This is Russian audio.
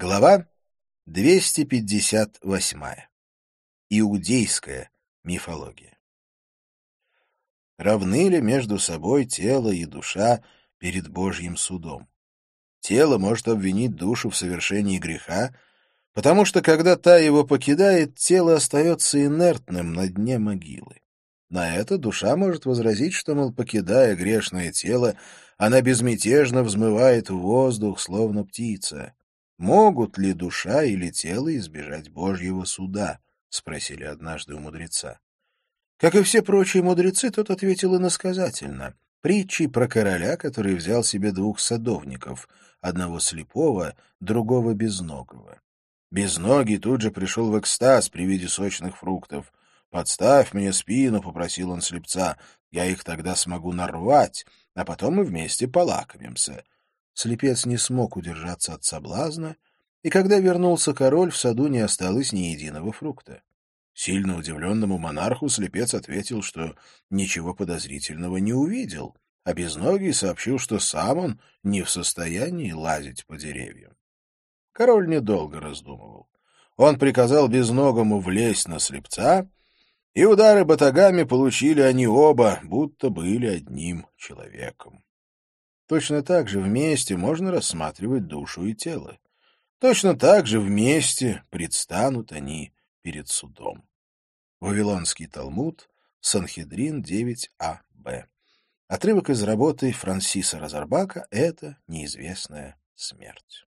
Глава 258. Иудейская мифология. Равны ли между собой тело и душа перед Божьим судом? Тело может обвинить душу в совершении греха, потому что, когда та его покидает, тело остается инертным на дне могилы. На это душа может возразить, что, мол, покидая грешное тело, она безмятежно взмывает в воздух, словно птица. «Могут ли душа или тело избежать Божьего суда?» — спросили однажды у мудреца. Как и все прочие мудрецы, тот ответил иносказательно. Притчи про короля, который взял себе двух садовников, одного слепого, другого безногого. Безногий тут же пришел в экстаз при виде сочных фруктов. «Подставь мне спину», — попросил он слепца, — «я их тогда смогу нарвать, а потом мы вместе полакомимся». Слепец не смог удержаться от соблазна, и когда вернулся король, в саду не осталось ни единого фрукта. Сильно удивленному монарху слепец ответил, что ничего подозрительного не увидел, а безногий сообщил, что сам он не в состоянии лазить по деревьям. Король недолго раздумывал. Он приказал безногому влезть на слепца, и удары батагами получили они оба, будто были одним человеком. Точно так же вместе можно рассматривать душу и тело. Точно так же вместе предстанут они перед судом. Вавилонский Талмуд, Санхедрин 9а-б. Отрывок из работы Франсиса Розарбака «Это неизвестная смерть».